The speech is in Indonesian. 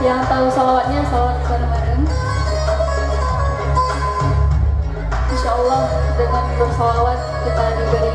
Yang tahu salawatnya, salawat bareng-bareng. Insya Allah dengan bersalawat kita diberi